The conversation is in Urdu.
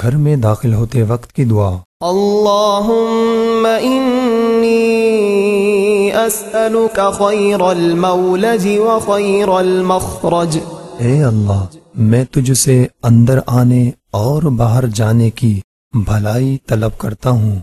گھر میں داخل ہوتے وقت کی دعا۔ اللہم انی اسألک خیر المولج وخير المخرج۔ اے اللہ میں تجھ سے اندر آنے اور باہر جانے کی بھلائی طلب کرتا ہوں۔